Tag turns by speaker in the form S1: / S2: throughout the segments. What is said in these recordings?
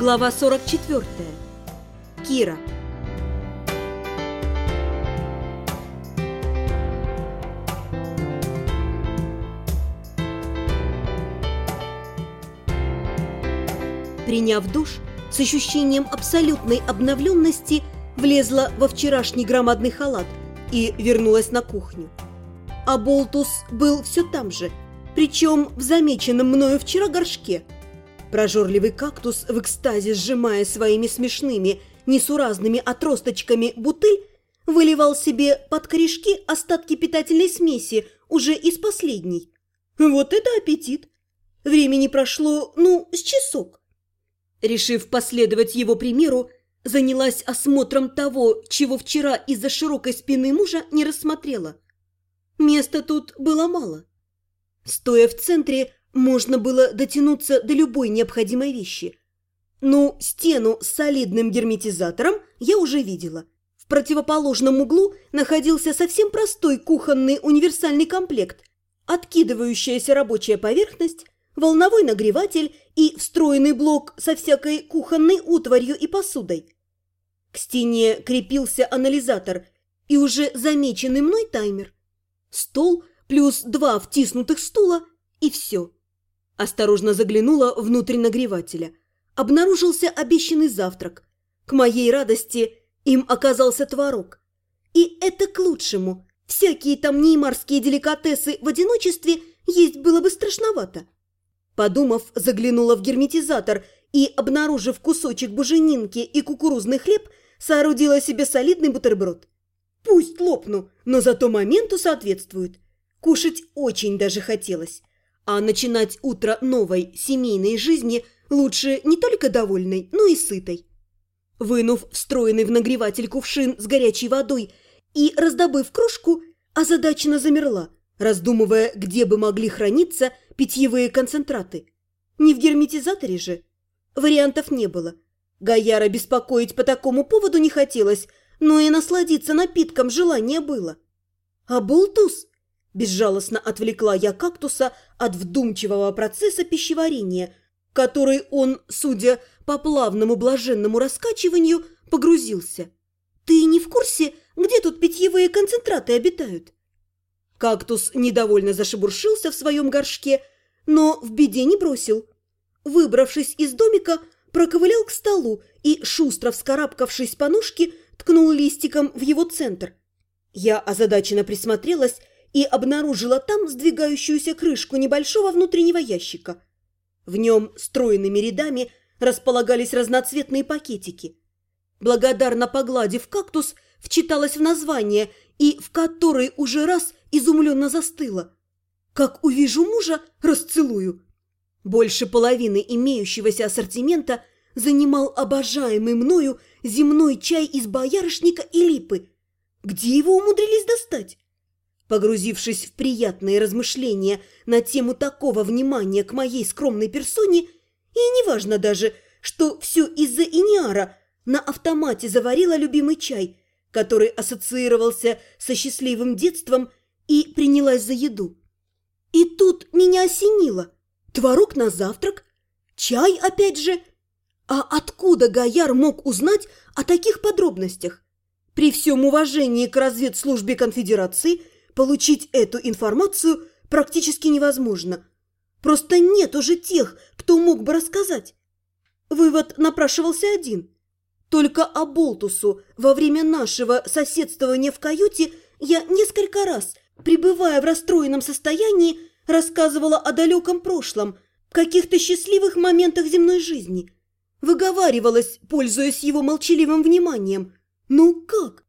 S1: Глава 44. Кира. Приняв душ, с ощущением абсолютной обновленности влезла во вчерашний громадный халат и вернулась на кухню. А Болтус был все там же, причем в замеченном мною вчера горшке – Прожорливый кактус в экстазе, сжимая своими смешными, несуразными отросточками бутыль, выливал себе под корешки остатки питательной смеси уже из последней. Вот это аппетит! Времени прошло, ну, с часок. Решив последовать его примеру, занялась осмотром того, чего вчера из-за широкой спины мужа не рассмотрела. Места тут было мало. Стоя в центре, можно было дотянуться до любой необходимой вещи. Ну, стену с солидным герметизатором я уже видела. В противоположном углу находился совсем простой кухонный универсальный комплект, откидывающаяся рабочая поверхность, волновой нагреватель и встроенный блок со всякой кухонной утварью и посудой. К стене крепился анализатор и уже замеченный мной таймер. Стол плюс два втиснутых стула и все. Осторожно заглянула внутрь нагревателя. Обнаружился обещанный завтрак. К моей радости им оказался творог. И это к лучшему. Всякие там неймарские деликатесы в одиночестве есть было бы страшновато. Подумав, заглянула в герметизатор и, обнаружив кусочек буженинки и кукурузный хлеб, соорудила себе солидный бутерброд. Пусть лопну, но зато моменту соответствует. Кушать очень даже хотелось. А начинать утро новой семейной жизни лучше не только довольной, но и сытой. Вынув встроенный в нагреватель кувшин с горячей водой и раздобыв кружку, озадаченно замерла, раздумывая, где бы могли храниться питьевые концентраты. Не в герметизаторе же. Вариантов не было. Гаяра беспокоить по такому поводу не хотелось, но и насладиться напитком желания было. А болтус Безжалостно отвлекла я кактуса от вдумчивого процесса пищеварения, который он, судя по плавному блаженному раскачиванию, погрузился. «Ты не в курсе, где тут питьевые концентраты обитают?» Кактус недовольно зашебуршился в своем горшке, но в беде не бросил. Выбравшись из домика, проковылял к столу и, шустро вскарабкавшись по ножке, ткнул листиком в его центр. Я озадаченно присмотрелась и обнаружила там сдвигающуюся крышку небольшого внутреннего ящика. В нем стройными рядами располагались разноцветные пакетики. Благодарно погладив кактус, вчиталась в название и в который уже раз изумленно застыла. Как увижу мужа, расцелую. Больше половины имеющегося ассортимента занимал обожаемый мною земной чай из боярышника и липы. Где его умудрились достать? Погрузившись в приятные размышления на тему такого внимания к моей скромной персоне, и неважно даже, что все из-за Иниара, на автомате заварила любимый чай, который ассоциировался со счастливым детством, и принялась за еду. И тут меня осенило. Творог на завтрак, чай опять же. А откуда Гаяр мог узнать о таких подробностях? При всем уважении к разведслужбе конфедерации – Получить эту информацию практически невозможно. Просто нет уже тех, кто мог бы рассказать. Вывод напрашивался один. Только о Болтусу во время нашего соседствования в каюте я несколько раз, пребывая в расстроенном состоянии, рассказывала о далеком прошлом, каких-то счастливых моментах земной жизни. Выговаривалась, пользуясь его молчаливым вниманием. Ну как?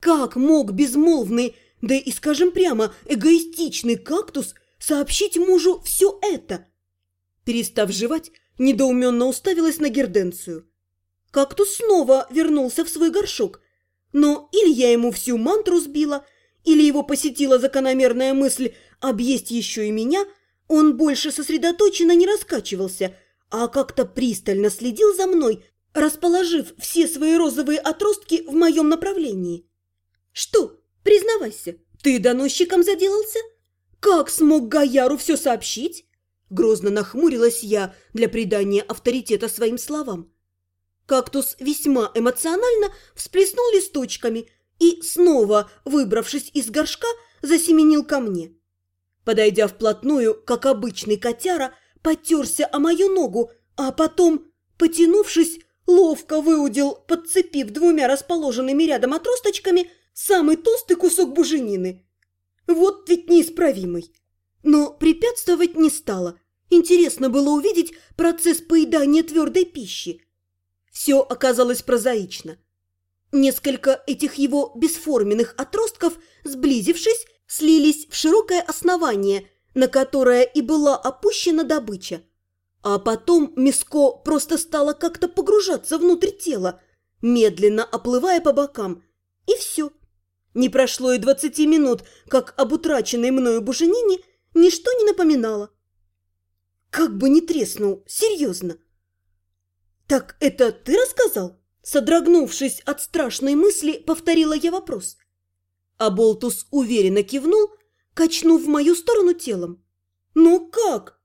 S1: Как мог безмолвный да и, скажем прямо, эгоистичный кактус сообщить мужу все это. Перестав жевать, недоуменно уставилась на герденцию. Кактус снова вернулся в свой горшок, но или я ему всю мантру сбила, или его посетила закономерная мысль объесть еще и меня, он больше сосредоточенно не раскачивался, а как-то пристально следил за мной, расположив все свои розовые отростки в моем направлении. «Что, Признавайся, ты доносчиком заделался? Как смог Гаяру все сообщить? Грозно нахмурилась я для придания авторитета своим словам. Кактус весьма эмоционально всплеснул листочками и, снова выбравшись из горшка, засеменил ко мне. Подойдя вплотную, как обычный котяра, потерся о мою ногу, а потом, потянувшись, ловко выудил, подцепив двумя расположенными рядом отросточками, самый толстый кусок буженины. Вот ведь неисправимый. Но препятствовать не стало. Интересно было увидеть процесс поедания твердой пищи. Все оказалось прозаично. Несколько этих его бесформенных отростков, сблизившись, слились в широкое основание, на которое и была опущена добыча. А потом миско просто стало как-то погружаться внутрь тела, медленно оплывая по бокам. И все. Не прошло и двадцати минут, как об утраченной мною буженине ничто не напоминало. Как бы не треснул, серьезно. «Так это ты рассказал?» Содрогнувшись от страшной мысли, повторила я вопрос. А Болтус уверенно кивнул, качнув в мою сторону телом. «Но как?»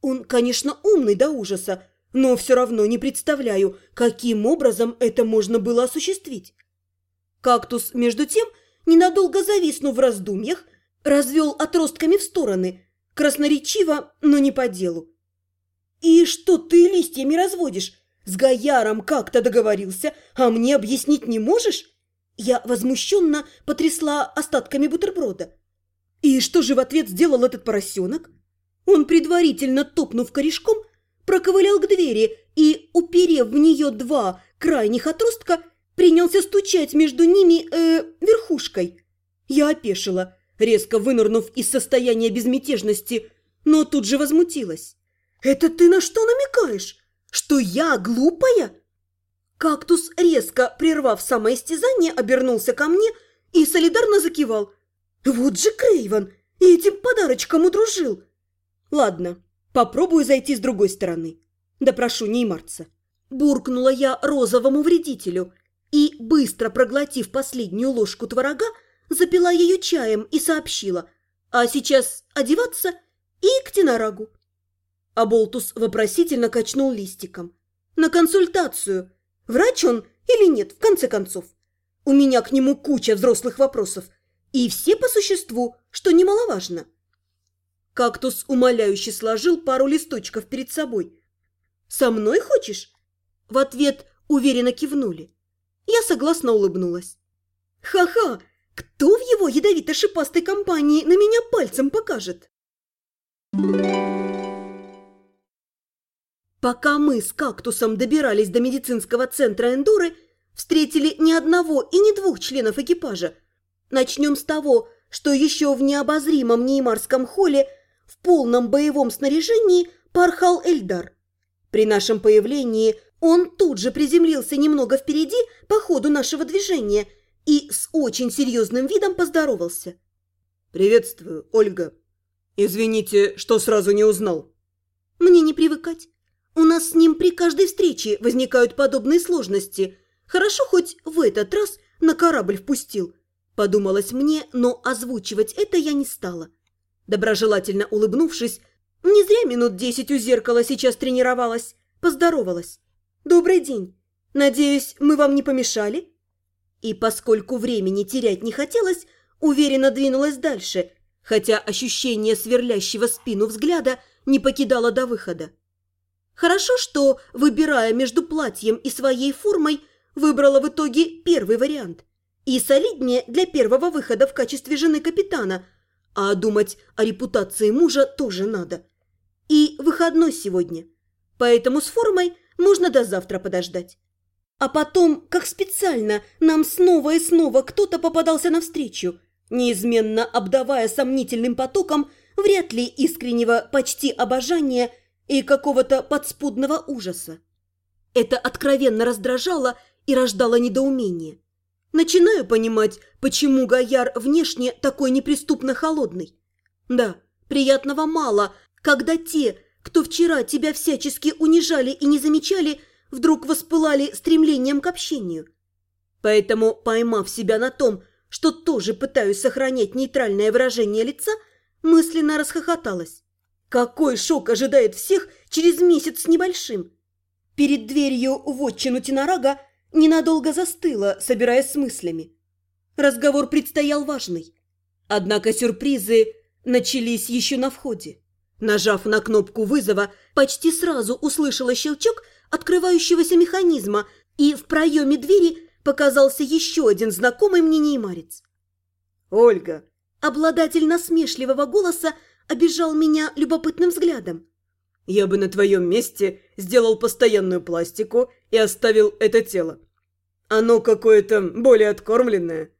S1: Он, конечно, умный до ужаса, но все равно не представляю, каким образом это можно было осуществить. Кактус, между тем, ненадолго зависнув в раздумьях, развел отростками в стороны, красноречиво, но не по делу. «И что ты листьями разводишь? С Гаяром как-то договорился, а мне объяснить не можешь?» Я возмущенно потрясла остатками бутерброда. «И что же в ответ сделал этот поросенок?» Он, предварительно топнув корешком, проковылял к двери и, уперев в нее два крайних отростка, принялся стучать между ними э, верхушкой. Я опешила, резко вынырнув из состояния безмятежности, но тут же возмутилась. «Это ты на что намекаешь? Что я глупая?» Кактус, резко прервав самоистязание, обернулся ко мне и солидарно закивал. «Вот же Крейвен! И этим подарочком удружил!» «Ладно, попробую зайти с другой стороны. Допрошу Неймарца». Буркнула я розовому вредителю и, быстро проглотив последнюю ложку творога, запила ее чаем и сообщила. «А сейчас одеваться и к Тинарагу». А Болтус вопросительно качнул листиком. «На консультацию. Врач он или нет, в конце концов? У меня к нему куча взрослых вопросов. И все по существу, что немаловажно». Кактус умоляюще сложил пару листочков перед собой. «Со мной хочешь?» В ответ уверенно кивнули. Я согласно улыбнулась. «Ха-ха! Кто в его ядовито-шипастой компании на меня пальцем покажет?» Пока мы с кактусом добирались до медицинского центра Эндуры, встретили ни одного и ни двух членов экипажа. Начнем с того, что еще в необозримом Неймарском холле в полном боевом снаряжении порхал Эльдар. При нашем появлении он тут же приземлился немного впереди по ходу нашего движения и с очень серьезным видом поздоровался.
S2: «Приветствую, Ольга. Извините, что сразу не узнал».
S1: «Мне не привыкать. У нас с ним при каждой встрече возникают подобные сложности. Хорошо хоть в этот раз на корабль впустил». Подумалось мне, но озвучивать это я не стала. Доброжелательно улыбнувшись, не зря минут десять у зеркала сейчас тренировалась, поздоровалась. «Добрый день. Надеюсь, мы вам не помешали?» И поскольку времени терять не хотелось, уверенно двинулась дальше, хотя ощущение сверлящего спину взгляда не покидало до выхода. Хорошо, что, выбирая между платьем и своей формой, выбрала в итоге первый вариант. И солиднее для первого выхода в качестве жены капитана – а думать о репутации мужа тоже надо. И выходной сегодня. Поэтому с формой можно до завтра подождать. А потом, как специально, нам снова и снова кто-то попадался навстречу, неизменно обдавая сомнительным потоком вряд ли искреннего почти обожания и какого-то подспудного ужаса. Это откровенно раздражало и рождало недоумение. Начинаю понимать, почему Гояр внешне такой неприступно холодный. Да, приятного мало, когда те, кто вчера тебя всячески унижали и не замечали, вдруг воспылали стремлением к общению. Поэтому, поймав себя на том, что тоже пытаюсь сохранять нейтральное выражение лица, мысленно расхохоталась. Какой шок ожидает всех через месяц с небольшим? перед дверью в отчину Тинорага ненадолго застыла, собираясь с мыслями. Разговор предстоял важный. Однако сюрпризы начались еще на входе. Нажав на кнопку вызова, почти сразу услышала щелчок открывающегося механизма, и в проеме двери показался еще один знакомый мне неймарец.
S2: «Ольга!»
S1: Обладатель насмешливого голоса обижал меня любопытным взглядом.
S2: «Я бы на твоем месте сделал постоянную пластику и оставил это тело. Оно какое-то более откормленное».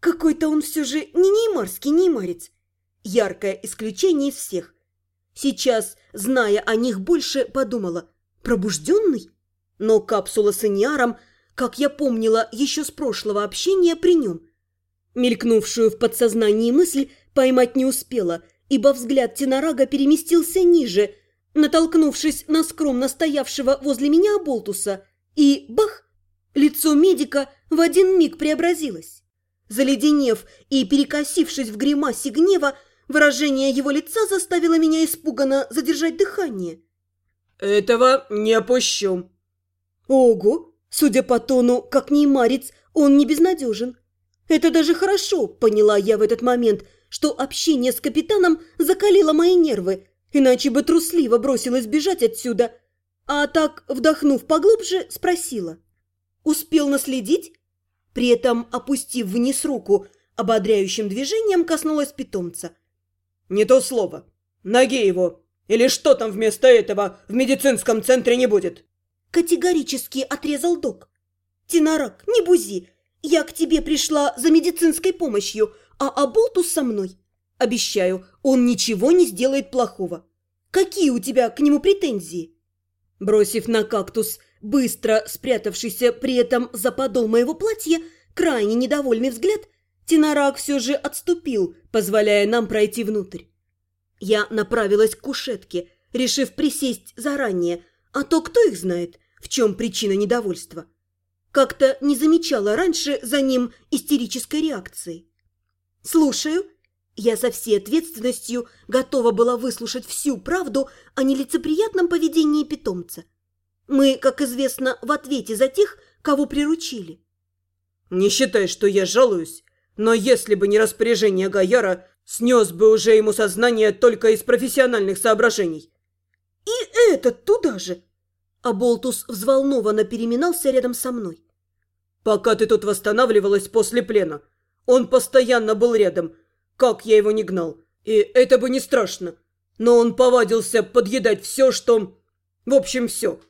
S1: Какой-то он все же не неймарский неймарец. Яркое исключение из всех. Сейчас, зная о них больше, подумала, пробужденный? Но капсула с Иниаром, как я помнила еще с прошлого общения при нем. Мелькнувшую в подсознании мысль поймать не успела, ибо взгляд Тенорага переместился ниже, натолкнувшись на скромно стоявшего возле меня Болтуса, и бах! Лицо медика в один миг преобразилось. Заледенев и перекосившись в гримасе гнева, выражение его лица заставило меня испуганно задержать дыхание.
S2: «Этого не опущу».
S1: «Ого! Судя по тону, как неймарец, он не безнадежен. Это даже хорошо, поняла я в этот момент, что общение с капитаном закалило мои нервы, иначе бы трусливо бросилась бежать отсюда. А так, вдохнув поглубже, спросила. «Успел наследить?» При этом, опустив вниз руку, ободряющим движением коснулась питомца.
S2: «Не то слово. Ноги его. Или что там вместо этого в медицинском центре не будет?»
S1: Категорически отрезал док. «Тинорак, не бузи. Я к тебе пришла за медицинской помощью, а Аболтус со мной. Обещаю, он ничего не сделает плохого. Какие у тебя к нему претензии?» Бросив на кактус быстро спрятавшийся при этом за подол моего платья, крайне недовольный взгляд, Тинорак все же отступил, позволяя нам пройти внутрь. Я направилась к кушетке, решив присесть заранее, а то кто их знает, в чем причина недовольства. Как-то не замечала раньше за ним истерической реакции. «Слушаю», я со всей ответственностью готова была выслушать всю правду о нелицеприятном поведении питомца. Мы, как известно, в ответе за тех, кого приручили.
S2: Не считай, что я жалуюсь, но если бы не распоряжение Гаяра, снес бы уже ему сознание только из профессиональных соображений.
S1: И этот туда же. А Болтус взволнованно переминался рядом со мной.
S2: Пока ты тут восстанавливалась после плена, он постоянно был рядом, как я его не гнал. И это бы не страшно. Но он повадился подъедать все, что... В общем, все.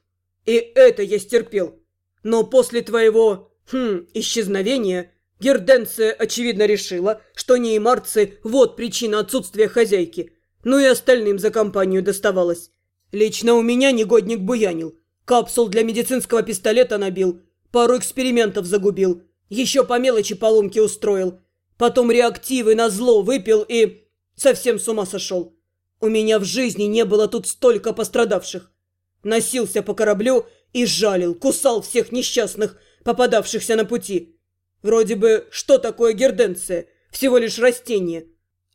S2: И это я стерпел. Но после твоего, хм, исчезновения, Герденция, очевидно, решила, что неймарцы – вот причина отсутствия хозяйки. Ну и остальным за компанию доставалось. Лично у меня негодник буянил. Капсул для медицинского пистолета набил. Пару экспериментов загубил. Еще по мелочи поломки устроил. Потом реактивы на зло выпил и... Совсем с ума сошел. У меня в жизни не было тут столько пострадавших. Носился по кораблю и жалил, кусал всех несчастных, попадавшихся на пути. Вроде бы, что такое герденция? Всего лишь растение.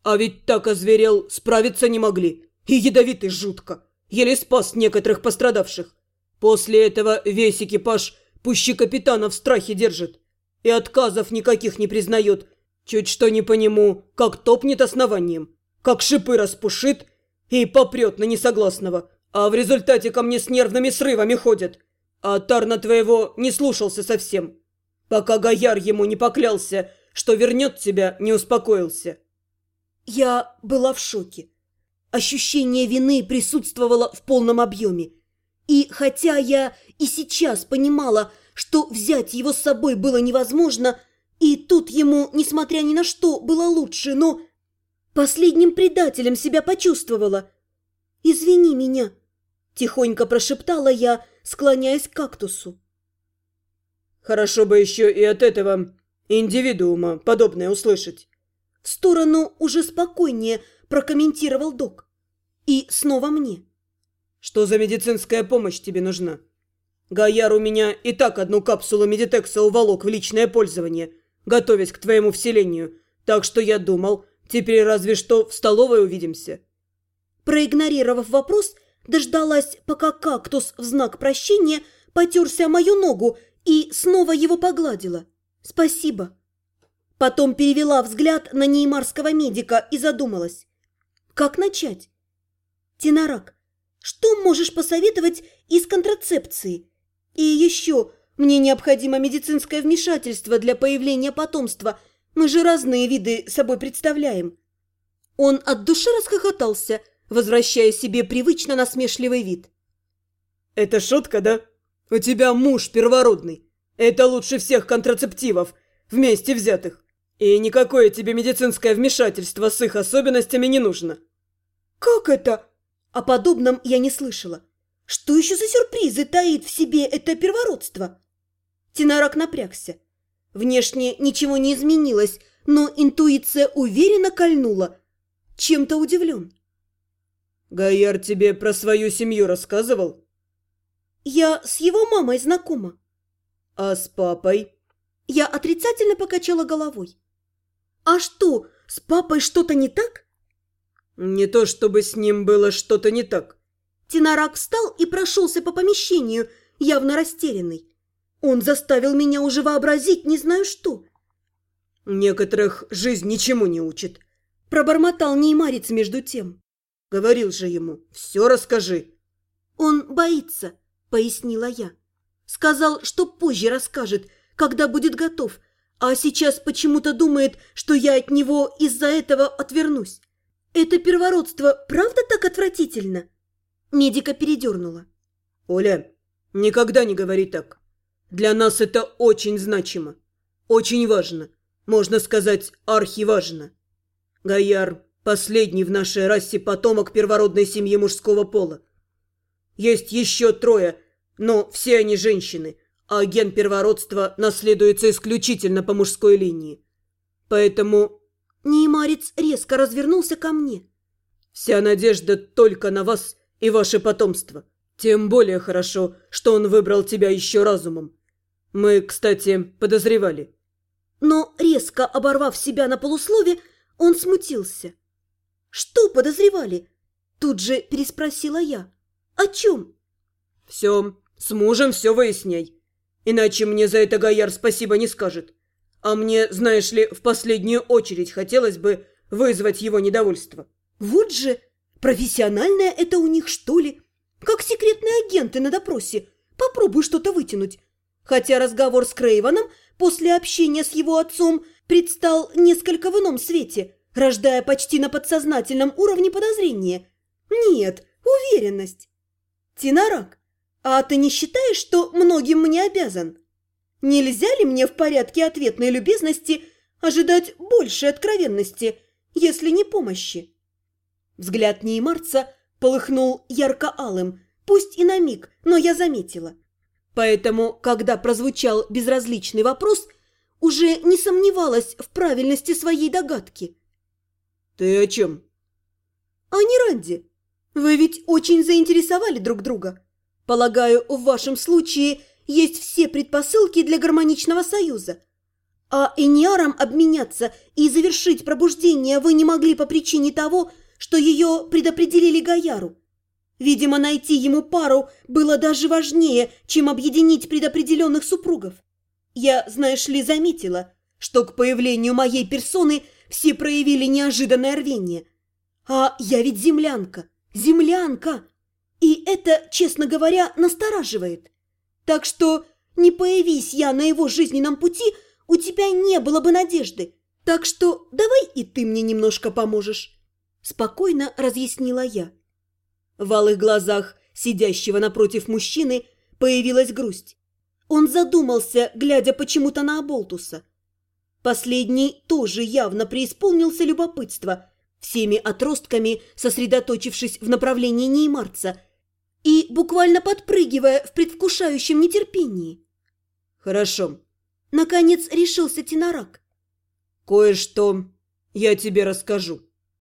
S2: А ведь так озверел, справиться не могли. И ядовитый жутко. Еле спас некоторых пострадавших. После этого весь экипаж пуще капитана в страхе держит. И отказов никаких не признает. Чуть что не по нему, как топнет основанием. Как шипы распушит и попрет на несогласного. А в результате ко мне с нервными срывами ходят. А Тарна твоего не слушался совсем. Пока Гаяр ему не поклялся, что вернет тебя, не успокоился.
S1: Я была в шоке. Ощущение вины присутствовало в полном объеме. И хотя я и сейчас понимала, что взять его с собой было невозможно, и тут ему, несмотря ни на что, было лучше, но последним предателем себя почувствовала. «Извини меня», Тихонько прошептала я, склоняясь к кактусу.
S2: Хорошо бы еще и от этого индивидуума подобное услышать.
S1: В сторону уже спокойнее прокомментировал док. И снова мне.
S2: Что за медицинская помощь тебе нужна? Гаяр у меня и так одну капсулу медитекса уволок в личное пользование, готовясь к твоему вселению, так что я думал, теперь разве что в столовой увидимся.
S1: Проигнорировав вопрос, дождалась, пока кактус в знак прощения потерся мою ногу и снова его погладила. «Спасибо». Потом перевела взгляд на неймарского медика и задумалась. «Как начать?» «Тинарак, что можешь посоветовать из контрацепции? И еще, мне необходимо медицинское вмешательство для появления потомства. Мы же разные виды собой представляем». Он от души расхохотался, возвращая себе привычно насмешливый вид.
S2: «Это шутка, да? У тебя муж первородный. Это лучше всех контрацептивов, вместе взятых. И никакое тебе медицинское вмешательство с их особенностями не нужно».
S1: «Как это?» О подобном я не слышала. Что еще за сюрпризы таит в себе это первородство? Тинарак напрягся. Внешне ничего не изменилось, но интуиция уверенно кольнула. Чем-то удивлен.
S2: «Гаяр тебе про свою семью рассказывал?»
S1: «Я с его мамой знакома».
S2: «А с папой?»
S1: Я отрицательно покачала головой. «А что, с папой что-то не так?»
S2: «Не то чтобы с ним было что-то не так».
S1: Тинарак встал и прошелся по помещению, явно растерянный. Он заставил меня уже вообразить не знаю что.
S2: «Некоторых жизнь ничему не учит», –
S1: пробормотал неймарец между тем.
S2: «Говорил же ему, все расскажи».
S1: «Он боится», – пояснила я. «Сказал, что позже расскажет, когда будет готов, а сейчас почему-то думает, что я от него из-за этого отвернусь. «Это первородство правда так отвратительно?» Медика передернула.
S2: «Оля, никогда не говори так. Для нас это очень значимо, очень важно, можно сказать, архиважно. Гаяр – последний в нашей расе потомок первородной семьи мужского пола. Есть еще трое, но все они женщины, а ген первородства наследуется исключительно по мужской линии. Поэтому
S1: Неймарец резко развернулся ко мне.
S2: «Вся надежда только на вас и ваше потомство. Тем более хорошо, что он выбрал тебя еще разумом. Мы, кстати, подозревали».
S1: Но, резко оборвав себя на полуслове, он смутился. «Что подозревали?» Тут же переспросила я. «О чем?»
S2: «Все, с мужем все выясняй. Иначе мне за это Гаяр спасибо не скажет. А мне, знаешь ли, в последнюю очередь хотелось бы вызвать его недовольство.
S1: Вот же, профессиональное это у них, что ли? Как секретные агенты на допросе. Попробуй что-то вытянуть. Хотя разговор с Крейвоном после общения с его отцом предстал несколько в ином свете, рождая почти на подсознательном уровне подозрения. Нет, уверенность. Тинарак, а ты не считаешь, что многим мне обязан? Нельзя ли мне в порядке ответной любезности ожидать большей откровенности, если не помощи? Взгляд Неймарца полыхнул ярко-алым, пусть и на миг, но я заметила. Поэтому, когда прозвучал безразличный вопрос, уже не сомневалась в правильности своей догадки.
S2: «Ты о чем?»
S1: «А не ради. Вы ведь очень заинтересовали друг друга. Полагаю, в вашем случае есть все предпосылки для гармоничного союза. А Эниаром обменяться и завершить пробуждение вы не могли по причине того, что ее предопределили Гаяру. Видимо, найти ему пару было даже важнее, чем объединить предопределенных супругов. Я, знаешь ли, заметила, что к появлению моей персоны все проявили неожиданное рвение. А я ведь землянка, землянка! И это, честно говоря, настораживает. Так что не появись я на его жизненном пути, у тебя не было бы надежды. Так что давай и ты мне немножко поможешь. Спокойно разъяснила я. В алых глазах сидящего напротив мужчины появилась грусть. Он задумался, глядя почему-то на Аболтуса. Последний тоже явно преисполнился любопытства, всеми отростками сосредоточившись в направлении Неймарца – и буквально подпрыгивая в предвкушающем нетерпении.
S2: «Хорошо».
S1: Наконец решился Тинорак.
S2: «Кое-что я тебе расскажу».